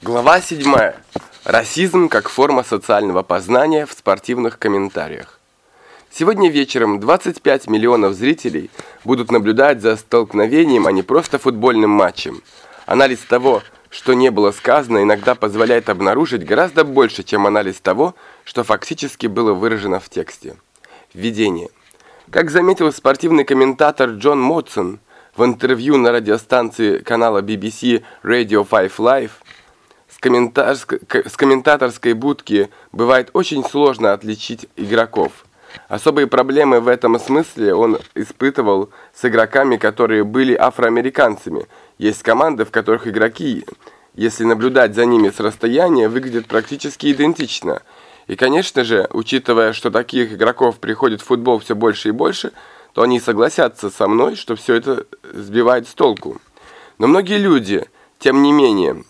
Глава 7. Расизм как форма социального познания в спортивных комментариях. Сегодня вечером 25 миллионов зрителей будут наблюдать за столкновением, а не просто футбольным матчем. Анализ того, что не было сказано, иногда позволяет обнаружить гораздо больше, чем анализ того, что фактически было выражено в тексте. Введение. Как заметил спортивный комментатор Джон Мотсон в интервью на радиостанции канала BBC Radio 5 Live, с, комментар... с комментаторской будки бывает очень сложно отличить игроков. Особые проблемы в этом смысле он испытывал с игроками, которые были афроамериканцами. Есть команды, в которых игроки, если наблюдать за ними с расстояния, выглядят практически идентично. И, конечно же, учитывая, что таких игроков приходит в футбол все больше и больше, то они согласятся со мной, что все это сбивает с толку. Но многие люди, тем не менее,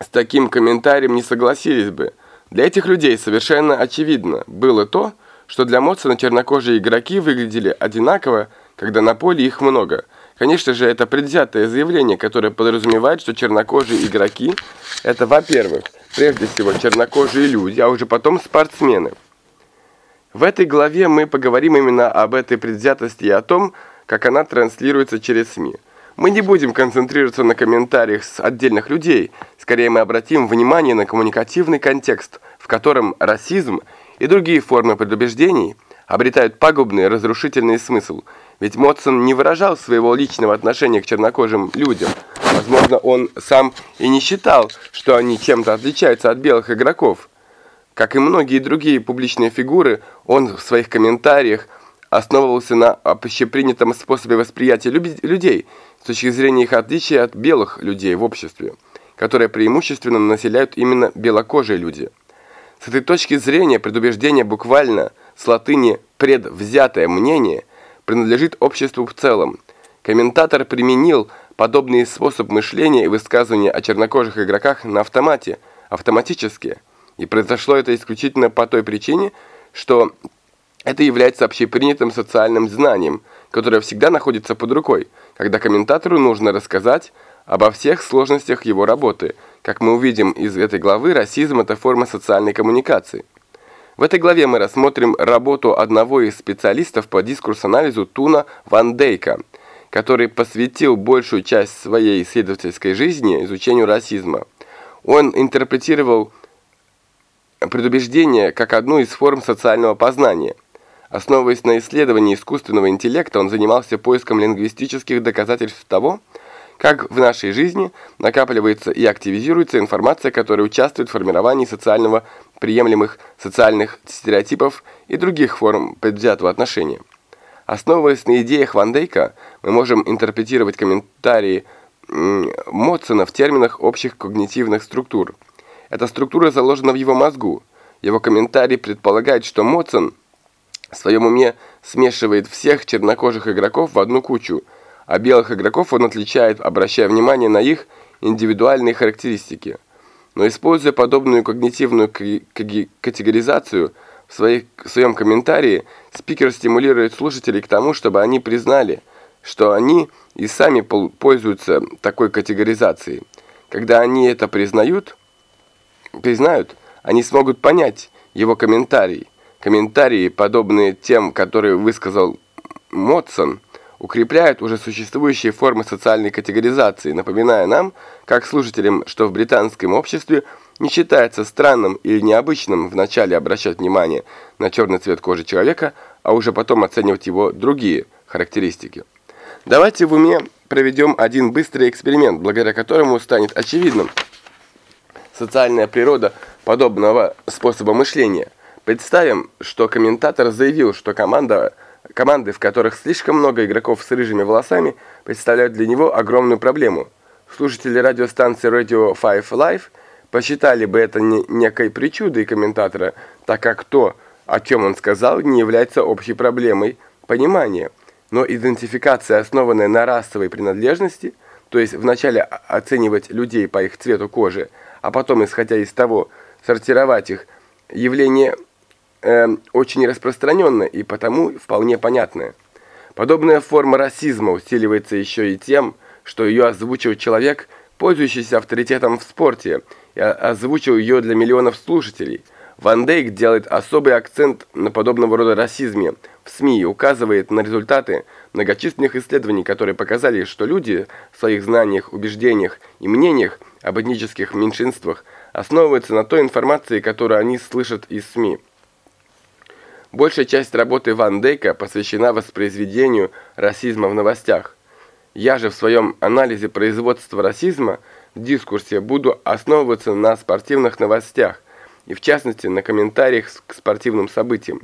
с таким комментарием не согласились бы. Для этих людей совершенно очевидно было то, что для Моцена чернокожие игроки выглядели одинаково, когда на поле их много. Конечно же, это предвзятое заявление, которое подразумевает, что чернокожие игроки – это, во-первых, прежде всего чернокожие люди, а уже потом спортсмены. В этой главе мы поговорим именно об этой предвзятости и о том, как она транслируется через СМИ. Мы не будем концентрироваться на комментариях с отдельных людей, скорее мы обратим внимание на коммуникативный контекст, в котором расизм и другие формы предубеждений обретают пагубный разрушительный смысл. Ведь Мотсон не выражал своего личного отношения к чернокожим людям. Возможно, он сам и не считал, что они чем-то отличаются от белых игроков. Как и многие другие публичные фигуры, он в своих комментариях основывался на общепринятом способе восприятия людей с точки зрения их отличия от белых людей в обществе, которые преимущественно населяют именно белокожие люди. С этой точки зрения предубеждение буквально с латыни «предвзятое мнение» принадлежит обществу в целом. Комментатор применил подобный способ мышления и высказывания о чернокожих игроках на автомате, автоматически. И произошло это исключительно по той причине, что это является общепринятым социальным знанием, которое всегда находится под рукой, когда комментатору нужно рассказать обо всех сложностях его работы. Как мы увидим из этой главы, расизм – это форма социальной коммуникации. В этой главе мы рассмотрим работу одного из специалистов по дискурс-анализу Туна Ван Дейка, который посвятил большую часть своей исследовательской жизни изучению расизма. Он интерпретировал предубеждение как одну из форм социального познания – Основываясь на исследовании искусственного интеллекта, он занимался поиском лингвистических доказательств того, как в нашей жизни накапливается и активизируется информация, которая участвует в формировании социального приемлемых социальных стереотипов и других форм предвзятого отношения. Основываясь на идеях Ван Дейка, мы можем интерпретировать комментарии Мотсона в терминах общих когнитивных структур. Эта структура заложена в его мозгу. Его комментарий предполагает, что Мотсон – в своем уме смешивает всех чернокожих игроков в одну кучу, а белых игроков он отличает, обращая внимание на их индивидуальные характеристики. Но используя подобную когнитивную категоризацию в, своих, в своем комментарии, спикер стимулирует слушателей к тому, чтобы они признали, что они и сами пользуются такой категоризацией. Когда они это признают, признают, они смогут понять его комментарий, Комментарии, подобные тем, которые высказал Мотсон, укрепляют уже существующие формы социальной категоризации, напоминая нам, как служителям, что в британском обществе не считается странным или необычным вначале обращать внимание на черный цвет кожи человека, а уже потом оценивать его другие характеристики. Давайте в уме проведем один быстрый эксперимент, благодаря которому станет очевидным социальная природа подобного способа мышления. Представим, что комментатор заявил, что команда, команды, в которых слишком много игроков с рыжими волосами, представляют для него огромную проблему. Слушатели радиостанции Radio 5 Live посчитали бы это не, некой причудой комментатора, так как то, о чем он сказал, не является общей проблемой понимания. Но идентификация, основанная на расовой принадлежности, то есть вначале оценивать людей по их цвету кожи, а потом, исходя из того, сортировать их, явление э, очень распространенная и потому вполне понятная. Подобная форма расизма усиливается еще и тем, что ее озвучивает человек, пользующийся авторитетом в спорте и озвучил ее для миллионов слушателей. Ван Дейк делает особый акцент на подобного рода расизме в СМИ и указывает на результаты многочисленных исследований, которые показали, что люди в своих знаниях, убеждениях и мнениях об этнических меньшинствах основываются на той информации, которую они слышат из СМИ. Большая часть работы Ван Дейка посвящена воспроизведению расизма в новостях. Я же в своем анализе производства расизма в дискурсе буду основываться на спортивных новостях, и в частности на комментариях к спортивным событиям.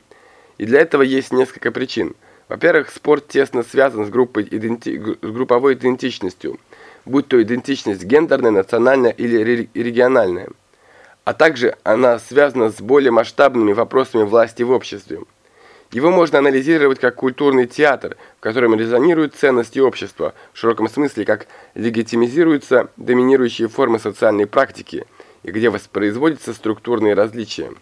И для этого есть несколько причин. Во-первых, спорт тесно связан с, группой иденти... с групповой идентичностью, будь то идентичность гендерная, национальная или региональная а также она связана с более масштабными вопросами власти в обществе. Его можно анализировать как культурный театр, в котором резонируют ценности общества, в широком смысле как легитимизируются доминирующие формы социальной практики и где воспроизводятся структурные различия.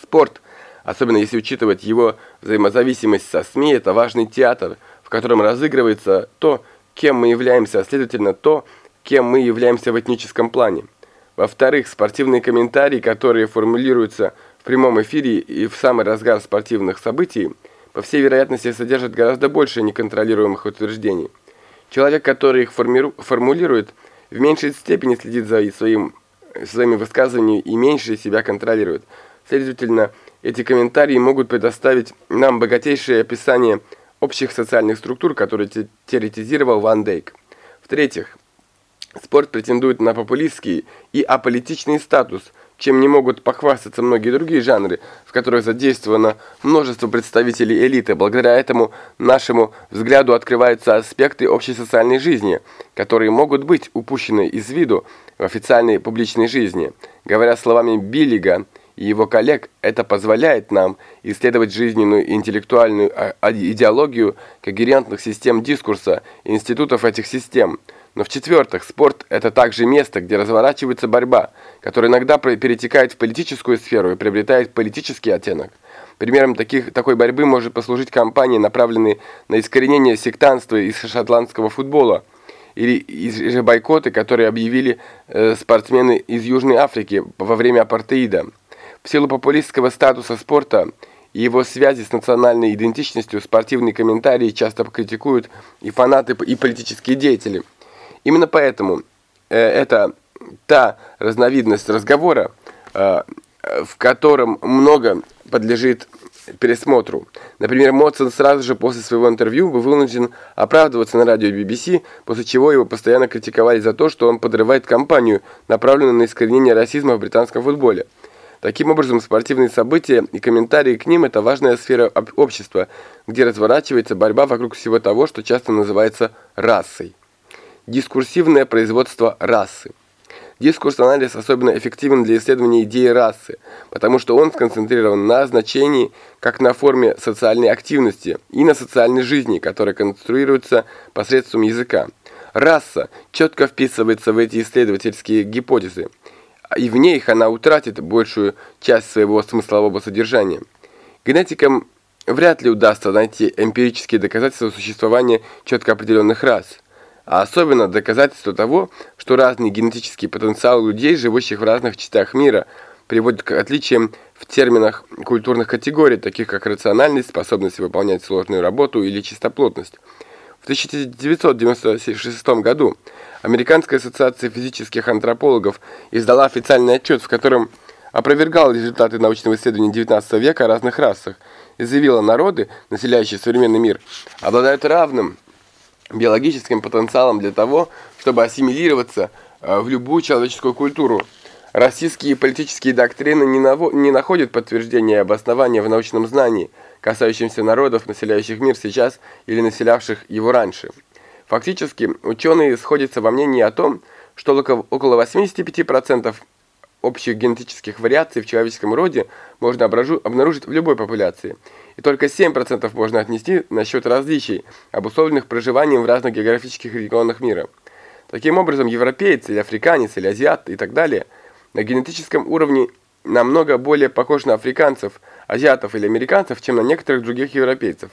Спорт, особенно если учитывать его взаимозависимость со СМИ, это важный театр, в котором разыгрывается то, кем мы являемся, а следовательно то, кем мы являемся в этническом плане. Во-вторых, спортивные комментарии, которые формулируются в прямом эфире и в самый разгар спортивных событий, по всей вероятности содержат гораздо больше неконтролируемых утверждений. Человек, который их формулирует, в меньшей степени следит за своим, своими высказываниями и меньше себя контролирует. Следовательно, эти комментарии могут предоставить нам богатейшее описание общих социальных структур, которые теоретизировал Ван Дейк. В-третьих, Спорт претендует на популистский и аполитичный статус, чем не могут похвастаться многие другие жанры, в которых задействовано множество представителей элиты. Благодаря этому нашему взгляду открываются аспекты общей социальной жизни, которые могут быть упущены из виду в официальной публичной жизни. Говоря словами Биллига и его коллег, это позволяет нам исследовать жизненную интеллектуальную а, а, идеологию когерентных систем дискурса институтов этих систем – но в-четвертых, спорт – это также место, где разворачивается борьба, которая иногда перетекает в политическую сферу и приобретает политический оттенок. Примером таких, такой борьбы может послужить кампании, направленные на искоренение сектанства из шотландского футбола, или же бойкоты, которые объявили э, спортсмены из Южной Африки во время апартеида. В силу популистского статуса спорта и его связи с национальной идентичностью спортивные комментарии часто критикуют и фанаты, и политические деятели. Именно поэтому э, это та разновидность разговора, э, в котором много подлежит пересмотру. Например, Мотсон сразу же после своего интервью был вынужден оправдываться на радио BBC, после чего его постоянно критиковали за то, что он подрывает кампанию, направленную на искоренение расизма в британском футболе. Таким образом, спортивные события и комментарии к ним – это важная сфера общества, где разворачивается борьба вокруг всего того, что часто называется расой. Дискурсивное производство расы. Дискурс-анализ особенно эффективен для исследования идеи расы, потому что он сконцентрирован на значении как на форме социальной активности и на социальной жизни, которая конструируется посредством языка. Раса четко вписывается в эти исследовательские гипотезы, и в ней она утратит большую часть своего смыслового содержания. Генетикам вряд ли удастся найти эмпирические доказательства существования четко определенных рас – а особенно доказательство того, что разный генетический потенциал людей, живущих в разных частях мира, приводит к отличиям в терминах культурных категорий, таких как рациональность, способность выполнять сложную работу или чистоплотность. В 1996 году Американская ассоциация физических антропологов издала официальный отчет, в котором опровергала результаты научного исследования XIX века о разных расах и заявила, народы, населяющие современный мир, обладают равным биологическим потенциалом для того, чтобы ассимилироваться э, в любую человеческую культуру. Российские политические доктрины не, наво не находят подтверждения и обоснования в научном знании, касающемся народов, населяющих мир сейчас или населявших его раньше. Фактически, ученые сходятся во мнении о том, что около 85% общих генетических вариаций в человеческом роде можно обнаружить в любой популяции – и только 7% можно отнести на счет различий, обусловленных проживанием в разных географических регионах мира. Таким образом, европеец или африканец или азиат и так далее на генетическом уровне намного более похож на африканцев, азиатов или американцев, чем на некоторых других европейцев.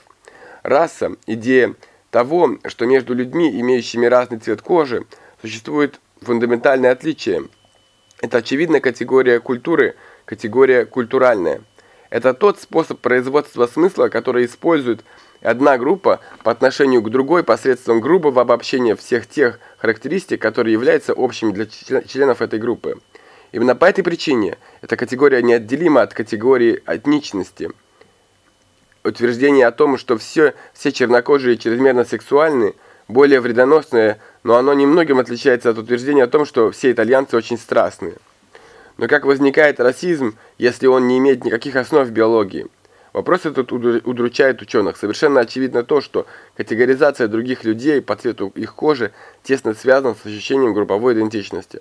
Раса, идея того, что между людьми, имеющими разный цвет кожи, существует фундаментальное отличие, Это очевидная категория культуры, категория культуральная. Это тот способ производства смысла, который использует одна группа по отношению к другой посредством грубого обобщения всех тех характеристик, которые являются общими для членов этой группы. Именно по этой причине эта категория неотделима от категории этничности. Утверждение о том, что все, все чернокожие чрезмерно сексуальны, более вредоносное, но оно немногим отличается от утверждения о том, что все итальянцы очень страстные. Но как возникает расизм, если он не имеет никаких основ в биологии? Вопрос этот удручает ученых. Совершенно очевидно то, что категоризация других людей по цвету их кожи тесно связана с ощущением групповой идентичности.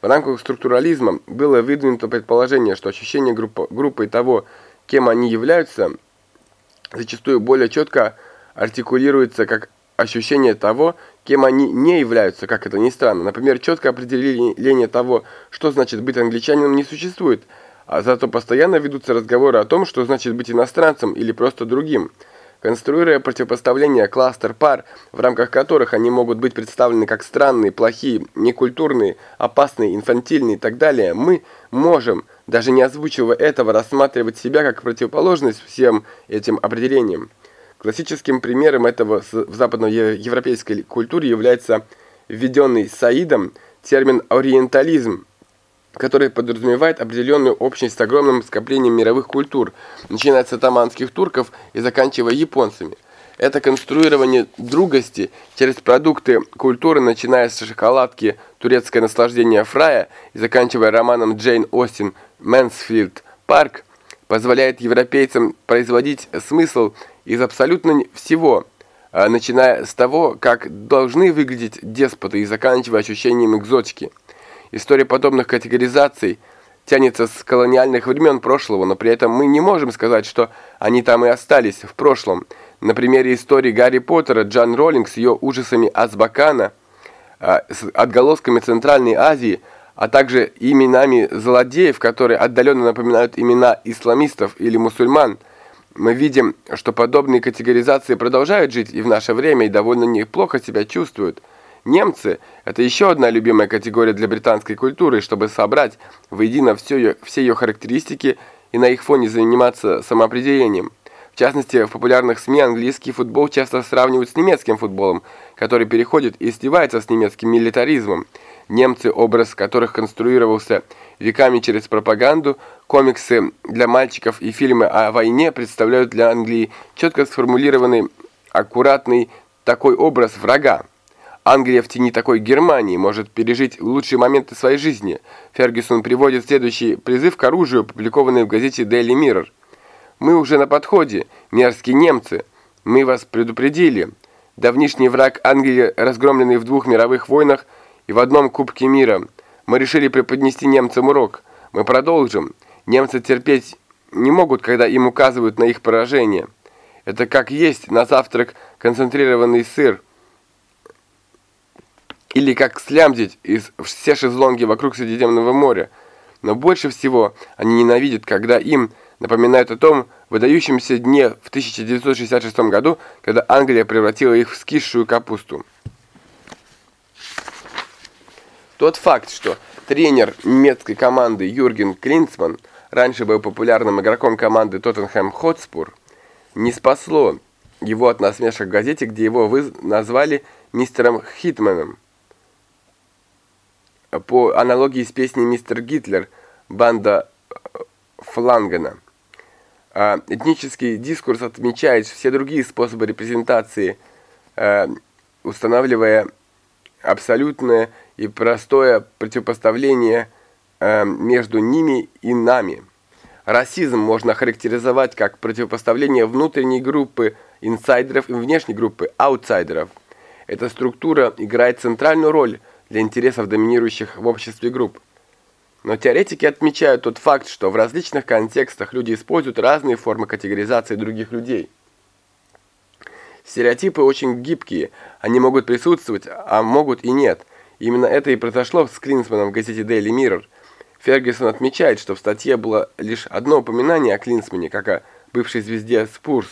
В рамках структурализма было выдвинуто предположение, что ощущение группы, группой того, кем они являются, зачастую более четко артикулируется как ощущение того, кем они не являются, как это ни странно. Например, четкое определение того, что значит быть англичанином, не существует – а зато постоянно ведутся разговоры о том, что значит быть иностранцем или просто другим. Конструируя противопоставление кластер-пар, в рамках которых они могут быть представлены как странные, плохие, некультурные, опасные, инфантильные и так далее, мы можем, даже не озвучивая этого, рассматривать себя как противоположность всем этим определениям. Классическим примером этого в западноевропейской культуре является введенный Саидом термин «ориентализм», который подразумевает определенную общность с огромным скоплением мировых культур, начиная с оттоманских турков и заканчивая японцами. Это конструирование другости через продукты культуры, начиная с шоколадки «Турецкое наслаждение Фрая» и заканчивая романом Джейн Остин «Мэнсфилд Парк», позволяет европейцам производить смысл из абсолютно всего, а, начиная с того, как должны выглядеть деспоты и заканчивая ощущением экзотики. История подобных категоризаций тянется с колониальных времен прошлого, но при этом мы не можем сказать, что они там и остались в прошлом. На примере истории Гарри Поттера Джан Роллинг с ее ужасами Азбакана, а, с отголосками Центральной Азии, а также именами злодеев, которые отдаленно напоминают имена исламистов или мусульман, мы видим, что подобные категоризации продолжают жить и в наше время и довольно неплохо себя чувствуют. Немцы – это еще одна любимая категория для британской культуры, чтобы собрать воедино все ее, все ее характеристики и на их фоне заниматься самоопределением. В частности, в популярных СМИ английский футбол часто сравнивают с немецким футболом, который переходит и сливается с немецким милитаризмом. Немцы, образ которых конструировался веками через пропаганду, комиксы для мальчиков и фильмы о войне представляют для Англии четко сформулированный, аккуратный такой образ врага. Англия в тени такой Германии может пережить лучшие моменты своей жизни. Фергюсон приводит следующий призыв к оружию, опубликованный в газете Daily Mirror. «Мы уже на подходе, мерзкие немцы. Мы вас предупредили. Давнишний враг Англии, разгромленный в двух мировых войнах и в одном Кубке мира. Мы решили преподнести немцам урок. Мы продолжим. Немцы терпеть не могут, когда им указывают на их поражение. Это как есть на завтрак концентрированный сыр, или как слямзить из все шезлонги вокруг Средиземного моря. Но больше всего они ненавидят, когда им напоминают о том выдающемся дне в 1966 году, когда Англия превратила их в скисшую капусту. Тот факт, что тренер немецкой команды Юрген Клинцман раньше был популярным игроком команды Тоттенхэм Хотспур, не спасло его от насмешек в газете, где его назвали мистером Хитманом по аналогии с песней «Мистер Гитлер» банда э, Флангена. А, этнический дискурс отмечает все другие способы репрезентации, э, устанавливая абсолютное и простое противопоставление э, между ними и нами. Расизм можно характеризовать как противопоставление внутренней группы инсайдеров и внешней группы аутсайдеров. Эта структура играет центральную роль – для интересов доминирующих в обществе групп. Но теоретики отмечают тот факт, что в различных контекстах люди используют разные формы категоризации других людей. Стереотипы очень гибкие, они могут присутствовать, а могут и нет. Именно это и произошло с Клинсманом в газете Daily Mirror. Фергюсон отмечает, что в статье было лишь одно упоминание о Клинсмане, как о бывшей звезде Спурс.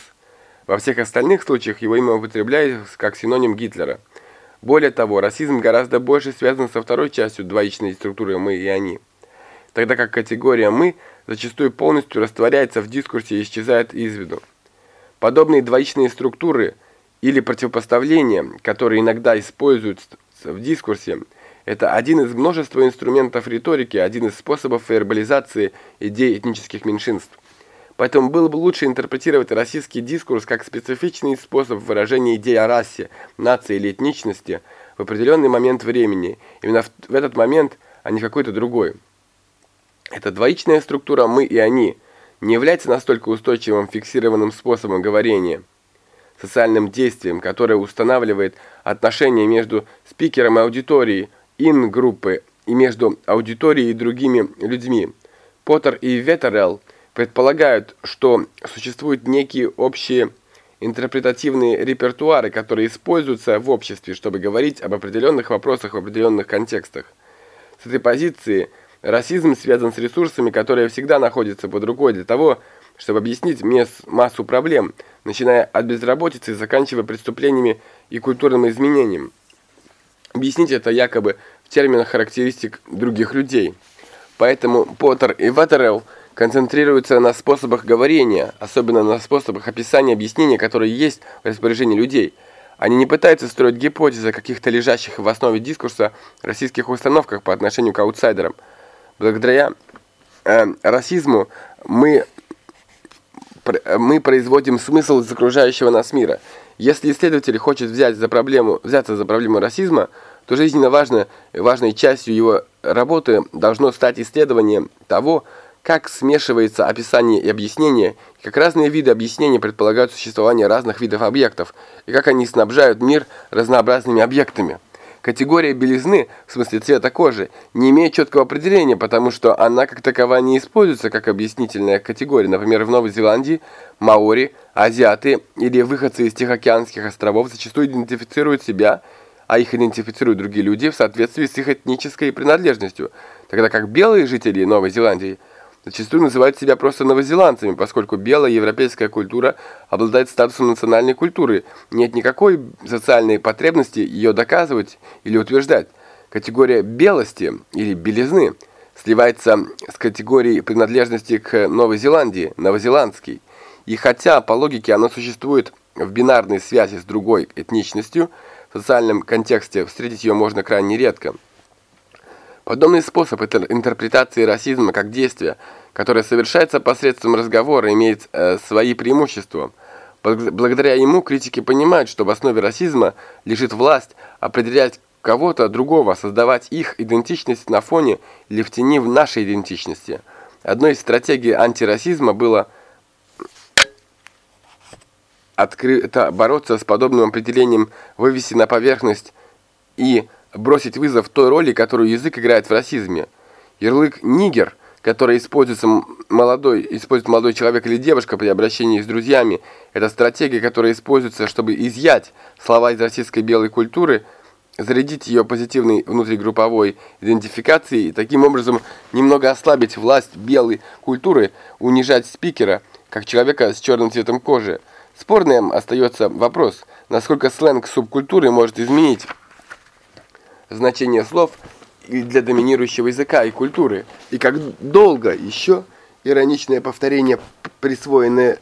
Во всех остальных случаях его имя употребляется как синоним Гитлера – более того, расизм гораздо больше связан со второй частью двоичной структуры «мы» и «они». тогда как категория «мы» зачастую полностью растворяется в дискурсе и исчезает из виду. Подобные двоичные структуры или противопоставления, которые иногда используются в дискурсе, это один из множества инструментов риторики, один из способов вербализации идей этнических меньшинств. Поэтому было бы лучше интерпретировать российский дискурс как специфичный способ выражения идей о расе, нации или этничности в определенный момент времени, именно в этот момент, а не какой-то другой. Эта двоичная структура «мы» и «они» не является настолько устойчивым фиксированным способом говорения, социальным действием, которое устанавливает отношения между спикером и аудиторией, ин-группы и между аудиторией и другими людьми. Поттер и Ветерелл предполагают, что существуют некие общие интерпретативные репертуары, которые используются в обществе, чтобы говорить об определенных вопросах в определенных контекстах. С этой позиции расизм связан с ресурсами, которые всегда находятся под рукой для того, чтобы объяснить массу проблем, начиная от безработицы и заканчивая преступлениями и культурным изменением. Объяснить это якобы в терминах характеристик других людей. Поэтому Поттер и Ваттерелл концентрируются на способах говорения, особенно на способах описания объяснения, которые есть в распоряжении людей. Они не пытаются строить гипотезы о каких-то лежащих в основе дискурса российских установках по отношению к аутсайдерам. Благодаря э, расизму мы, мы производим смысл из окружающего нас мира. Если исследователь хочет взять за проблему, взяться за проблему расизма, то жизненно важно, важной частью его работы должно стать исследование того, как смешивается описание и объяснение, как разные виды объяснения предполагают существование разных видов объектов, и как они снабжают мир разнообразными объектами. Категория белизны, в смысле цвета кожи, не имеет четкого определения, потому что она как такова не используется как объяснительная категория. Например, в Новой Зеландии маори, азиаты или выходцы из Тихоокеанских островов зачастую идентифицируют себя, а их идентифицируют другие люди в соответствии с их этнической принадлежностью, тогда как белые жители Новой Зеландии – зачастую называют себя просто новозеландцами, поскольку белая европейская культура обладает статусом национальной культуры. Нет никакой социальной потребности ее доказывать или утверждать. Категория белости или белизны сливается с категорией принадлежности к Новой Зеландии, новозеландский. И хотя по логике она существует в бинарной связи с другой этничностью, в социальном контексте встретить ее можно крайне редко. Подобный способ интерпретации расизма как действия, которое совершается посредством разговора, имеет э, свои преимущества. Благодаря ему критики понимают, что в основе расизма лежит власть определять кого-то другого, создавать их идентичность на фоне или в тени в нашей идентичности. Одной из стратегий антирасизма было открыто бороться с подобным определением, вывести на поверхность и бросить вызов той роли, которую язык играет в расизме. Ярлык «нигер», который используется молодой, использует молодой человек или девушка при обращении с друзьями, это стратегия, которая используется, чтобы изъять слова из российской белой культуры, зарядить ее позитивной внутригрупповой идентификацией и таким образом немного ослабить власть белой культуры, унижать спикера, как человека с черным цветом кожи. Спорным остается вопрос, насколько сленг субкультуры может изменить значение слов для доминирующего языка и культуры, и как долго еще ироничное повторение, присвоенное,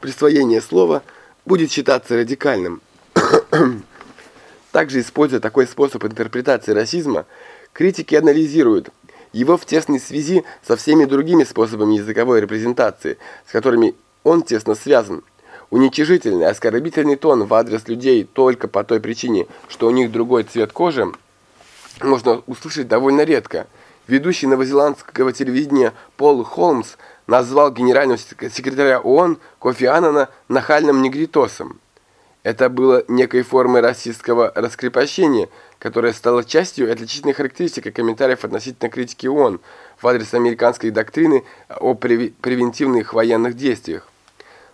присвоение слова будет считаться радикальным. Также, используя такой способ интерпретации расизма, критики анализируют его в тесной связи со всеми другими способами языковой репрезентации, с которыми он тесно связан. Уничижительный, оскорбительный тон в адрес людей только по той причине, что у них другой цвет кожи – можно услышать довольно редко. Ведущий новозеландского телевидения Пол Холмс назвал генерального секретаря ООН Кофи Аннана нахальным негритосом. Это было некой формой расистского раскрепощения, которая стала частью отличительной характеристикой комментариев относительно критики ООН в адрес американской доктрины о превентивных военных действиях.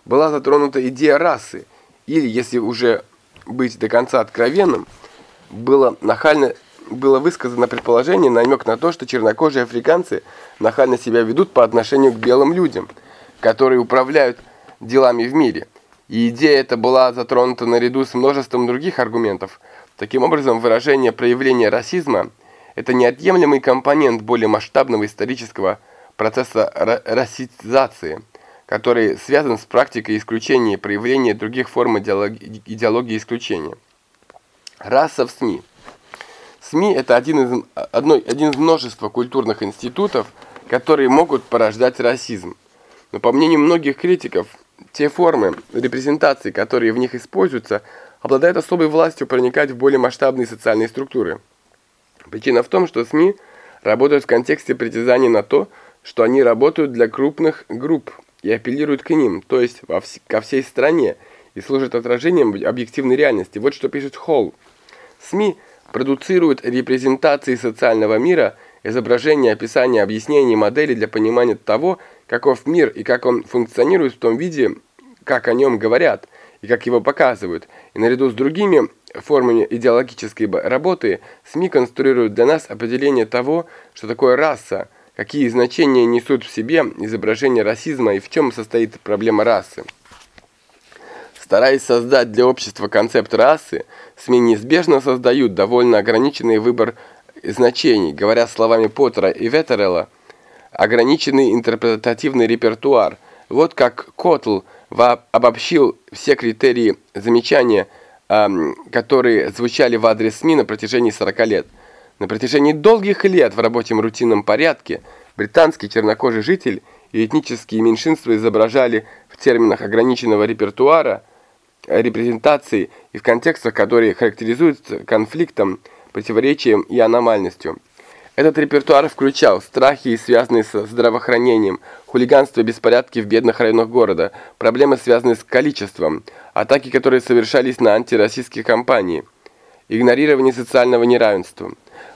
Была затронута идея расы, или, если уже быть до конца откровенным, было нахально было высказано предположение, намек на то, что чернокожие африканцы нахально себя ведут по отношению к белым людям, которые управляют делами в мире. И идея эта была затронута наряду с множеством других аргументов. Таким образом, выражение проявления расизма это неотъемлемый компонент более масштабного исторического процесса расизации, который связан с практикой исключения и проявления других форм идеологии, идеологии исключения. Раса в СМИ. СМИ – это один из, одно, один из множества культурных институтов, которые могут порождать расизм. Но по мнению многих критиков, те формы репрезентации, которые в них используются, обладают особой властью проникать в более масштабные социальные структуры. Причина в том, что СМИ работают в контексте притязаний на то, что они работают для крупных групп и апеллируют к ним, то есть вс ко всей стране, и служат отражением объективной реальности. Вот что пишет Холл. СМИ продуцируют репрезентации социального мира, изображения, описания, объяснения, модели для понимания того, каков мир и как он функционирует в том виде, как о нем говорят и как его показывают. И наряду с другими формами идеологической работы СМИ конструируют для нас определение того, что такое раса, какие значения несут в себе изображение расизма и в чем состоит проблема расы. Стараясь создать для общества концепт расы, СМИ неизбежно создают довольно ограниченный выбор значений, говоря словами Поттера и Веттерелла, ограниченный интерпретативный репертуар. Вот как Котл обобщил все критерии замечания, которые звучали в адрес СМИ на протяжении 40 лет. На протяжении долгих лет в рабочем рутинном порядке британский чернокожий житель и этнические меньшинства изображали в терминах ограниченного репертуара репрезентации и в контекстах, которые характеризуются конфликтом, противоречием и аномальностью. Этот репертуар включал страхи, связанные со здравоохранением, хулиганство и беспорядки в бедных районах города, проблемы, связанные с количеством, атаки, которые совершались на антироссийские кампании, игнорирование социального неравенства.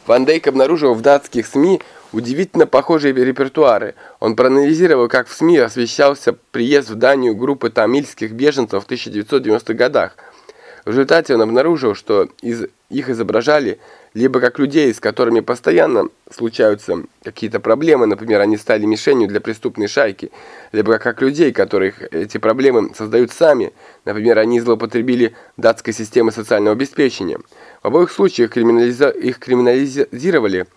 Ван Дейк обнаружил в датских СМИ удивительно похожие репертуары. Он проанализировал, как в СМИ освещался приезд в Данию группы тамильских беженцев в 1990-х годах. В результате он обнаружил, что из их изображали либо как людей, с которыми постоянно случаются какие-то проблемы, например, они стали мишенью для преступной шайки, либо как людей, которых эти проблемы создают сами, например, они злоупотребили датской системой социального обеспечения. В обоих случаях криминализа... их криминализировали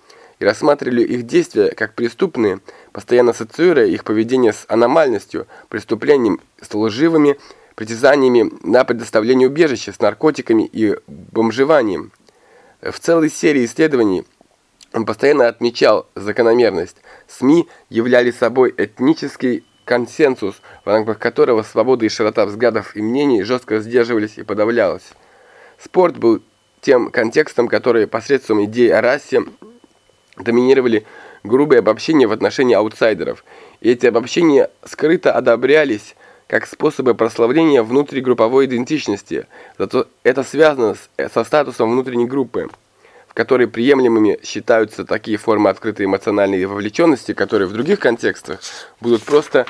и рассматривали их действия как преступные, постоянно ассоциируя их поведение с аномальностью, преступлением, с лживыми притязаниями на предоставление убежища, с наркотиками и бомжеванием. В целой серии исследований он постоянно отмечал закономерность. СМИ являли собой этнический консенсус, в рамках которого свобода и широта взглядов и мнений жестко сдерживались и подавлялась. Спорт был тем контекстом, который посредством идей о расе доминировали грубые обобщения в отношении аутсайдеров. И эти обобщения скрыто одобрялись как способы прославления внутригрупповой идентичности. Зато это связано с, со статусом внутренней группы, в которой приемлемыми считаются такие формы открытой эмоциональной вовлеченности, которые в других контекстах будут просто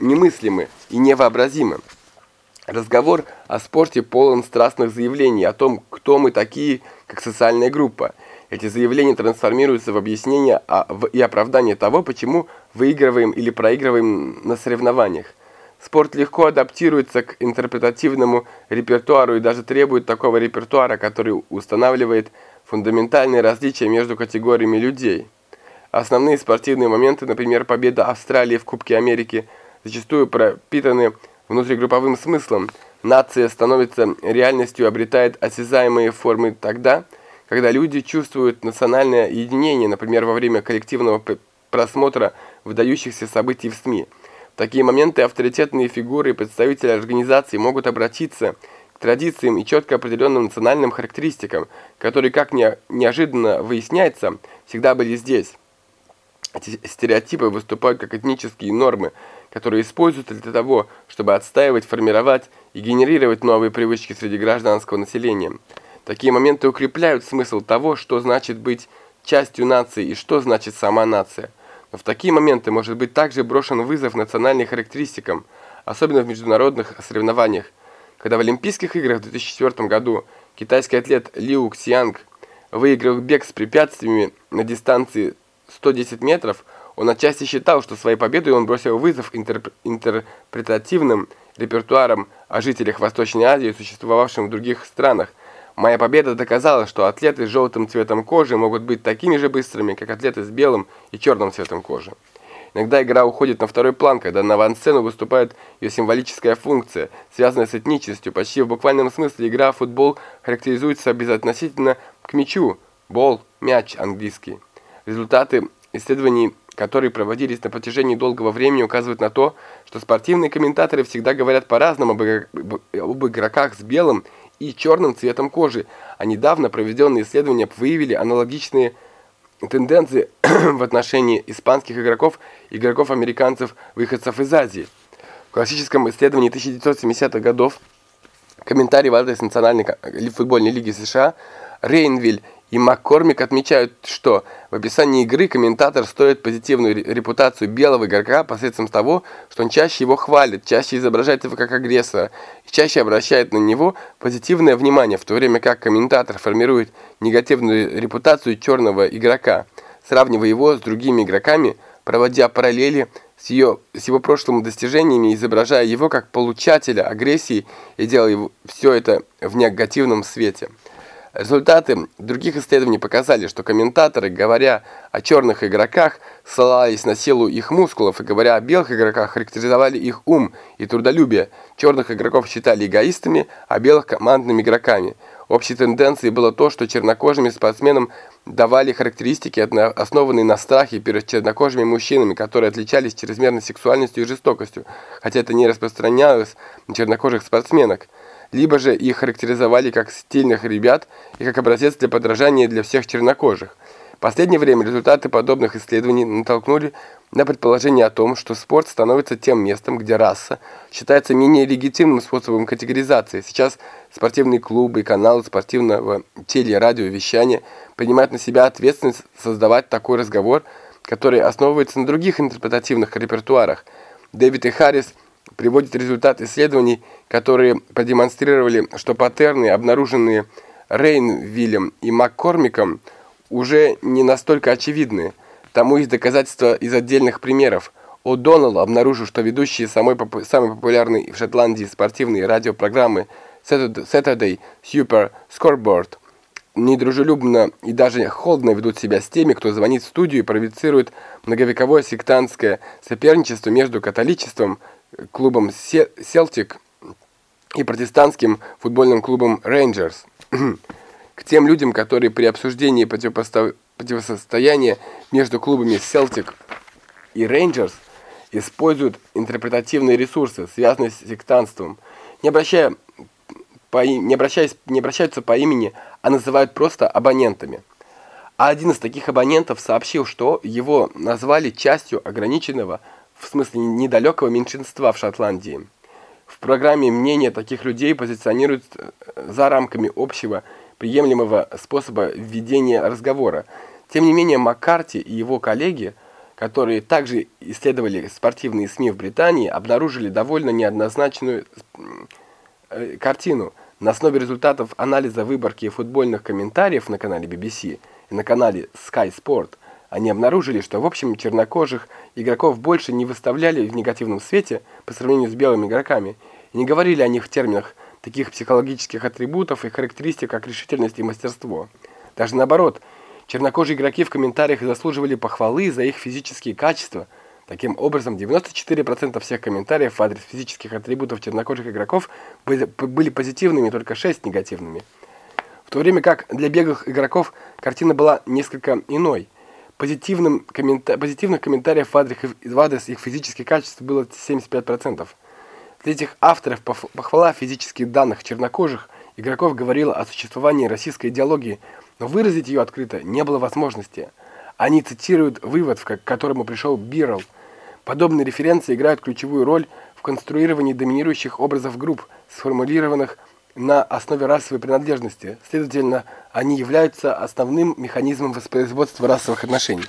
немыслимы и невообразимы. Разговор о спорте полон страстных заявлений о том, кто мы такие, как социальная группа. Эти заявления трансформируются в объяснение и оправдание того, почему выигрываем или проигрываем на соревнованиях. Спорт легко адаптируется к интерпретативному репертуару и даже требует такого репертуара, который устанавливает фундаментальные различия между категориями людей. Основные спортивные моменты, например, победа Австралии в Кубке Америки, зачастую пропитаны внутригрупповым смыслом. Нация становится реальностью обретает осязаемые формы тогда, когда люди чувствуют национальное единение, например, во время коллективного просмотра выдающихся событий в СМИ – такие моменты авторитетные фигуры и представители организации могут обратиться к традициям и четко определенным национальным характеристикам, которые, как не, неожиданно выясняется, всегда были здесь. Эти стереотипы выступают как этнические нормы, которые используются для того, чтобы отстаивать, формировать и генерировать новые привычки среди гражданского населения. Такие моменты укрепляют смысл того, что значит быть частью нации и что значит сама нация. Но в такие моменты может быть также брошен вызов национальным характеристикам, особенно в международных соревнованиях. Когда в Олимпийских играх в 2004 году китайский атлет Лиу Ксианг выиграл бег с препятствиями на дистанции 110 метров, он отчасти считал, что своей победой он бросил вызов интерп интерпретативным репертуарам о жителях Восточной Азии, существовавшим в других странах. Моя победа доказала, что атлеты с желтым цветом кожи могут быть такими же быстрыми, как атлеты с белым и черным цветом кожи. Иногда игра уходит на второй план, когда на авансцену выступает ее символическая функция, связанная с этничностью. Почти в буквальном смысле игра в футбол характеризуется безотносительно к мячу. Бол, мяч английский. Результаты исследований, которые проводились на протяжении долгого времени, указывают на то, что спортивные комментаторы всегда говорят по-разному об игроках с белым и черным цветом кожи, а недавно проведенные исследования выявили аналогичные тенденции в отношении испанских игроков и игроков-американцев, выходцев из Азии. В классическом исследовании 1970-х годов комментарий в адрес Национальной футбольной лиги США Рейнвиль и Маккормик отмечают, что в описании игры комментатор стоит позитивную репутацию белого игрока посредством того, что он чаще его хвалит, чаще изображает его как агрессора и чаще обращает на него позитивное внимание, в то время как комментатор формирует негативную репутацию черного игрока, сравнивая его с другими игроками, проводя параллели с, ее, с его прошлыми достижениями, изображая его как получателя агрессии и делая все это в негативном свете. Результаты других исследований показали, что комментаторы, говоря о черных игроках, ссылались на силу их мускулов, и говоря о белых игроках, характеризовали их ум и трудолюбие. Черных игроков считали эгоистами, а белых – командными игроками. Общей тенденцией было то, что чернокожим спортсменам давали характеристики, основанные на страхе перед чернокожими мужчинами, которые отличались чрезмерной сексуальностью и жестокостью, хотя это не распространялось на чернокожих спортсменок либо же их характеризовали как стильных ребят и как образец для подражания для всех чернокожих. В последнее время результаты подобных исследований натолкнули на предположение о том, что спорт становится тем местом, где раса считается менее легитимным способом категоризации. Сейчас спортивные клубы и каналы спортивного теле- и радиовещания принимают на себя ответственность создавать такой разговор, который основывается на других интерпретативных репертуарах. Дэвид и Харрис – приводит результат исследований, которые продемонстрировали, что паттерны, обнаруженные Рейнвиллем и Маккормиком, уже не настолько очевидны. Тому есть доказательства из отдельных примеров. О'Доннелл обнаружил, что ведущие самой самой популярной в Шотландии спортивные радиопрограммы Saturday Super Scoreboard недружелюбно и даже холодно ведут себя с теми, кто звонит в студию и провоцирует многовековое сектантское соперничество между католичеством, клубом «Селтик» и протестантским футбольным клубом «Рейнджерс». К тем людям, которые при обсуждении противостояния между клубами «Селтик» и «Рейнджерс» используют интерпретативные ресурсы, связанные с сектантством, не, обращая по, не, обращаясь, не обращаются по имени, а называют просто абонентами. А один из таких абонентов сообщил, что его назвали частью ограниченного в смысле недалекого меньшинства в Шотландии. В программе мнения таких людей позиционируют э, за рамками общего приемлемого способа ведения разговора. Тем не менее, Маккарти и его коллеги, которые также исследовали спортивные СМИ в Британии, обнаружили довольно неоднозначную э, картину. На основе результатов анализа выборки футбольных комментариев на канале BBC и на канале Sky Sport – они обнаружили, что в общем чернокожих игроков больше не выставляли в негативном свете по сравнению с белыми игроками и не говорили о них в терминах таких психологических атрибутов и характеристик, как решительность и мастерство. Даже наоборот, чернокожие игроки в комментариях заслуживали похвалы за их физические качества. Таким образом, 94% всех комментариев в адрес физических атрибутов чернокожих игроков были позитивными, только 6 негативными. В то время как для беглых игроков картина была несколько иной – Позитивным коммента позитивных комментариев в адрес, в адрес их физических качеств было 75%. Для этих авторов похвала физических данных чернокожих игроков говорила о существовании российской идеологии, но выразить ее открыто не было возможности. Они цитируют вывод, к которому пришел Бирл. Подобные референции играют ключевую роль в конструировании доминирующих образов групп, сформулированных на основе расовой принадлежности. Следовательно, они являются основным механизмом воспроизводства расовых отношений.